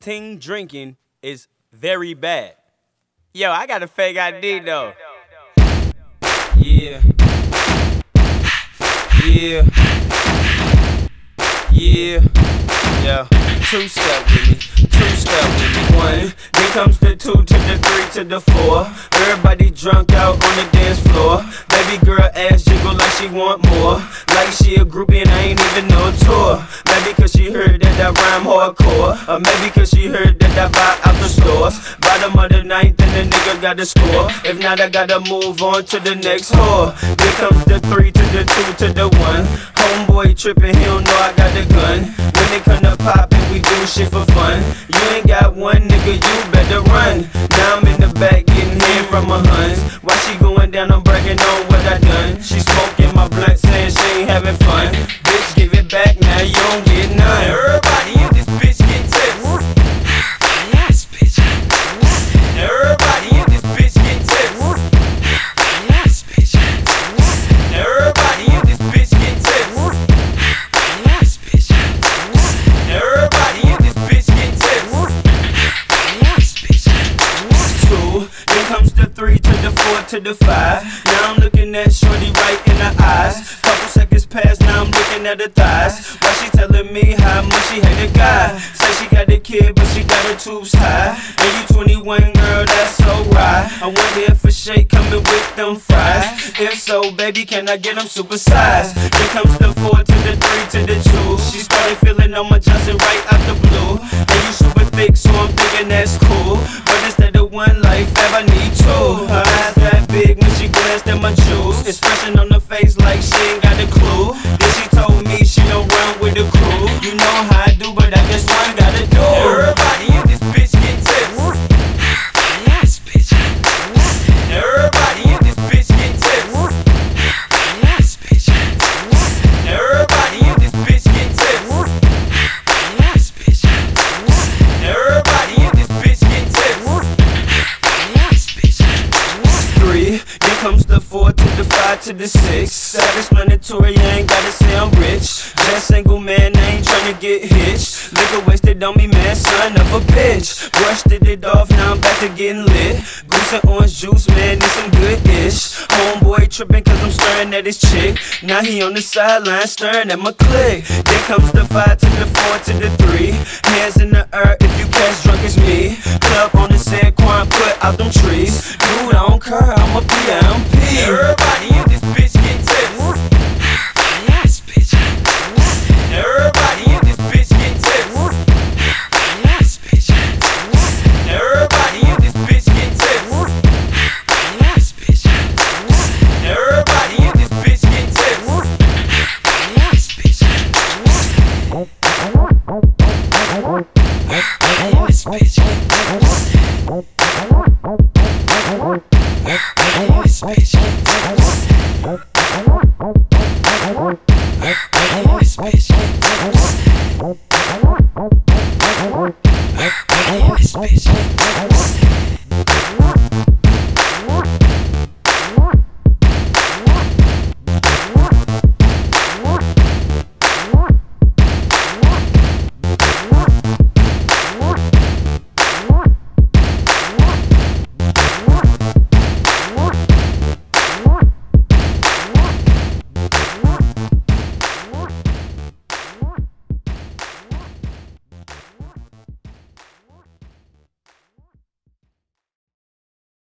Ting drinking is very bad. Yo, I got a fake ID though. Yeah. Yeah. Yeah. Yeah. Two step with me. Two step with me. One. Then comes the two to the three to the four. Everybody drunk out on the dance floor. Baby girl ass jiggle like she want more. Like she a groupie and I ain't even no tour. Maybe cause she heard that I rhyme hardcore. Or maybe cause she heard that I buy out the stores. Bottom of the ninth and the nigga got the score. If not, I gotta move on to the next whore. Here comes the three to the two to the one. Homeboy tripping, he don't know I got the gun. When they come to pop and we do shit for fun. You ain't got one nigga, you better run. Now I'm in the back getting head from my huns. While she going down, I'm bragging on what I done. She smoking having fun. Bitch, give it back now, you don't get none. Everybody in this bitch get tips. Everybody in this bitch get tips. Yes, bitch. Everybody in this bitch get tips. Yes, bitch. Everybody in this bitch get tips. Yes, bitch. two. Then comes the three to the four to the five. Now I'm looking at Shorty right in the eyes. Looking at her thighs. Why she telling me how much she hate a guy? Say she got a kid, but she got her tubes high. And you 21, girl, that's so right. I wonder if for shake coming with them fries. If so, baby, can I get them supersized? Then comes the four to the three to the two. She started feeling on my Johnson right out the blue. And you super thick, so I'm thinking that's cool. But instead of one life, I need two. Her eyes that big when she glanced at my jewels. Expression on to the six. Self-explanatory, I ain't gotta say I'm rich. Just single man, I ain't tryna get hitched. Liquor wasted on me, man, son of a bitch. Brushed it off, now I'm back to getting lit. Goose and orange juice, man, it's some good ish. Homeboy tripping cause I'm staring at his chick. Now he on the sideline staring at my click. Then comes the five to the four to the three. Hands in the air if you catch drunk as me. Club on the San Quan, put out them trees. Dude, I don't care, I'm a PMP. Space.